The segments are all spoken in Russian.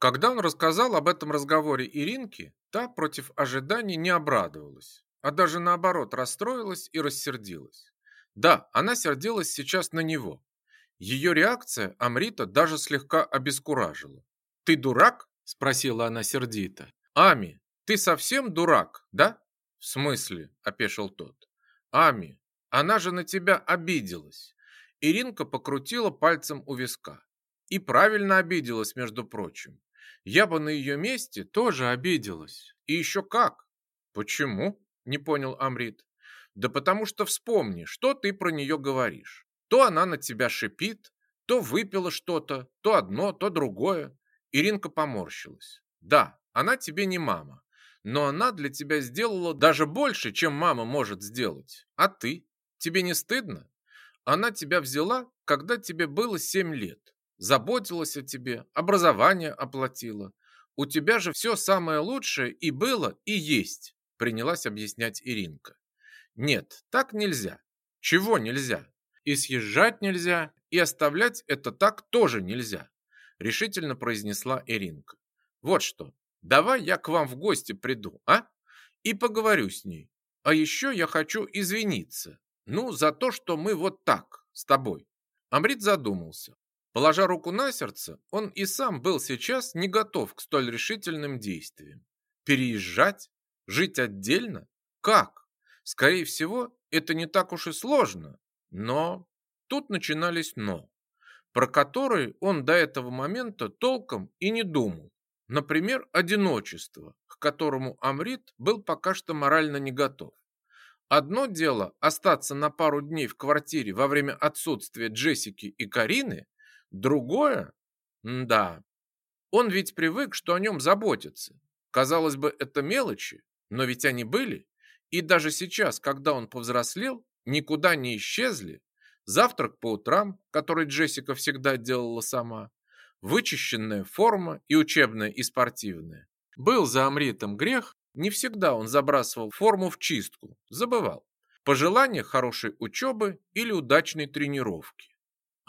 Когда он рассказал об этом разговоре Иринке, та против ожиданий не обрадовалась, а даже наоборот расстроилась и рассердилась. Да, она сердилась сейчас на него. Ее реакция Амрита даже слегка обескуражила. «Ты дурак?» – спросила она сердито. «Ами, ты совсем дурак, да?» «В смысле?» – опешил тот. «Ами, она же на тебя обиделась». Иринка покрутила пальцем у виска. И правильно обиделась, между прочим. Я бы на ее месте тоже обиделась. И еще как. Почему? Не понял Амрит. Да потому что вспомни, что ты про нее говоришь. То она на тебя шипит, то выпила что-то, то одно, то другое. Иринка поморщилась. Да, она тебе не мама, но она для тебя сделала даже больше, чем мама может сделать. А ты? Тебе не стыдно? Она тебя взяла, когда тебе было семь лет. Заботилась о тебе, образование оплатила. У тебя же все самое лучшее и было, и есть, принялась объяснять Иринка. Нет, так нельзя. Чего нельзя? И съезжать нельзя, и оставлять это так тоже нельзя, решительно произнесла Иринка. Вот что, давай я к вам в гости приду, а? И поговорю с ней. А еще я хочу извиниться. Ну, за то, что мы вот так с тобой. Амрит задумался. Положа руку на сердце, он и сам был сейчас не готов к столь решительным действиям. Переезжать? Жить отдельно? Как? Скорее всего, это не так уж и сложно. Но тут начинались «но», про которые он до этого момента толком и не думал. Например, одиночество, к которому Амрит был пока что морально не готов. Одно дело остаться на пару дней в квартире во время отсутствия Джессики и Карины, другое... Да, он ведь привык, что о нем заботятся. Казалось бы, это мелочи, но ведь они были. И даже сейчас, когда он повзрослел, никуда не исчезли. Завтрак по утрам, который Джессика всегда делала сама, вычищенная форма и учебная, и спортивная. Был за Амритом грех, не всегда он забрасывал форму в чистку, забывал. Пожелание хорошей учебы или удачной тренировки.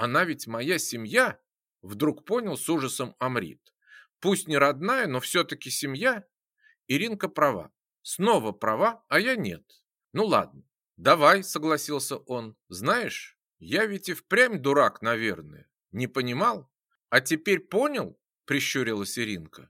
Она ведь моя семья, вдруг понял с ужасом Амрит. Пусть не родная, но все-таки семья. Иринка права. Снова права, а я нет. Ну ладно, давай, согласился он. Знаешь, я ведь и впрямь дурак, наверное. Не понимал? А теперь понял? Прищурилась Иринка.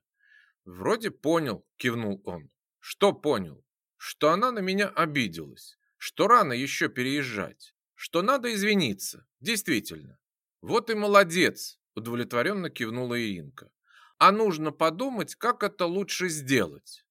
Вроде понял, кивнул он. Что понял? Что она на меня обиделась, что рано еще переезжать, что надо извиниться, действительно. Вот и молодец, удовлетворенно кивнула Иринка. А нужно подумать, как это лучше сделать.